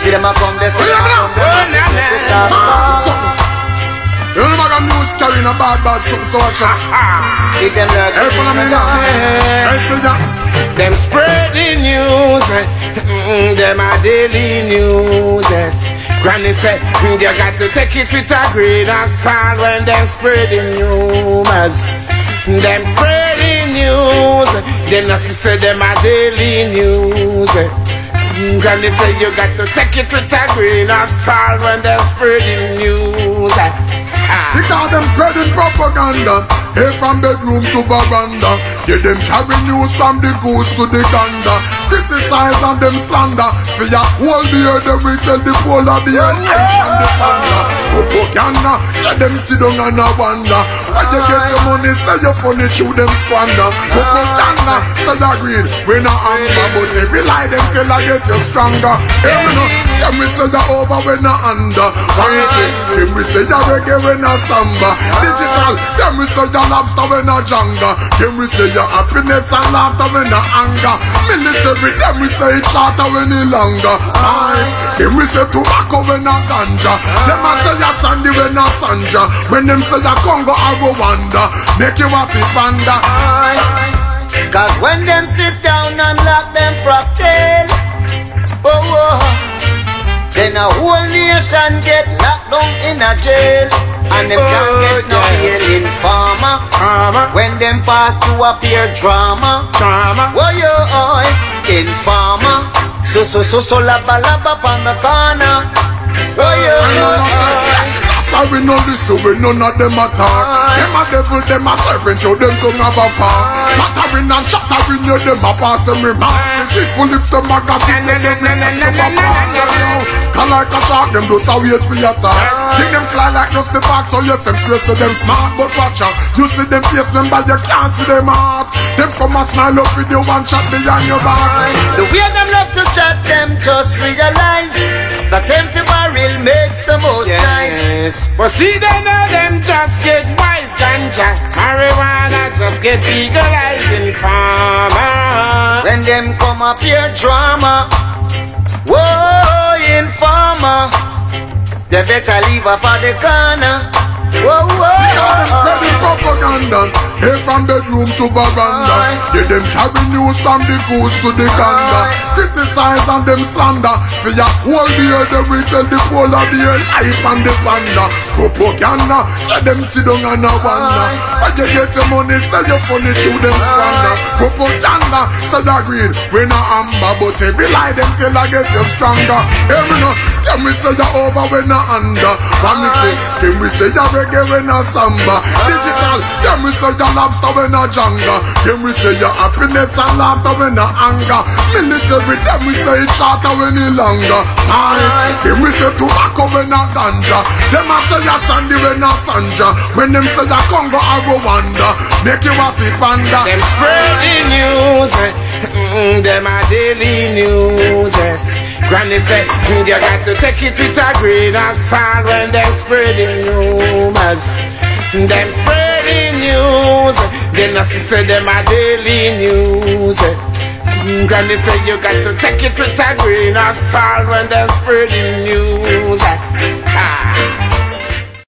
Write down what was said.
See them a come, they see them a come, they a see them start Something. You know, my news carrying a bad, bad something, so out. See them like Hey, follow me now. Hey, see ya. Them spreading news, eh, mm, them a daily news. Yes. Granny said, mm, you got to take it with a grain of salt when them spreading rumors. Them spreading news, then I say them a daily news. Mm, Granny said, you got to take it with a grain of salt when them spreading news. Spreading propaganda. Hey from bedroom to veranda. Yeah them carry news from the goose to the gander. Criticize and them slander. For your whole beer them we tell the polar bear Ice and the panda. Propaganda Yeah them sit down and a wonder Where you get your money? Say you funny chew them squander. Propaganda Say you green We no anger but every lie them tell I get you stronger. Hey no Them we say you over we no under. Why you say Them we say you reggae we no samba. Digital Them we say you lobster we no janga. Them we say you happiness and laughter we no anger. Military Them we say it shorter we no longer. Nice. Them we say tobacco we no ganja. Them a say you sandy we no sanja. When them say you Congo or Rwanda Make you happy panda. Cause when them sit down and lock them frog tail, oh, oh, then a whole nation get locked down in a jail. And them can't oh, get no bail in farmer. When them pass to a pure drama. Drama. Oh, yo, oh, in farmer. So, so, so, so, laba, laba, on the corner. Oh, yo, I know oh, myself. That's why we know this, so we none of them attack. Them a devil, them a serpent, yo, them come have a far. Flattering and shattering, yo, them a pass them remark. The sequel lift them a gossip, let them let them apart. yo. Call like a shark, them do so wait for your time. Think them sly like just the back, so yes, them stress, so them smart, but watch out. You see them face, them but you can't see them heart. Them come and smile up with you one shot behind your back. The way them love to chat, them just realize that empty barrel makes the most nice. Yes. But see, they know them just get wise ganja. Marijuana just get legalized in farmer. When them come up here drama, whoa, informer, they better leave her for the corner. Whoa, Them whoa, spreading propaganda Hey from bedroom to veranda Yeah them carry news from the goose to the gander. Criticize and them slander. For your whole beer them we tell the polar bear Life and the panda Propaganda. Yeah them sit down and a wonder Where you get your money sell your funny chew them squander Propaganda. Say you green We no amber but every lie them tell I get you stronger. Hey Them we say you over we no under. What me say Them we say you reggae we no samba. Digital Them we say you lobster we no janga. Them we say you happiness and laughter we no anger. Military Them we say it shorter we no longer. Nice Them we say tobacco we no ganja. Them a say you sandy we no sanja. When them say you Congo or Rwanda Make you happy panda. Them spreading news, eh, mm, them a daily news. Granny said, you got to take it with a grain of salt when them spreading rumors. Them spreading news, then I say them a daily news. Granny said you got to take it with a grain of salt when them spreading news. Ah.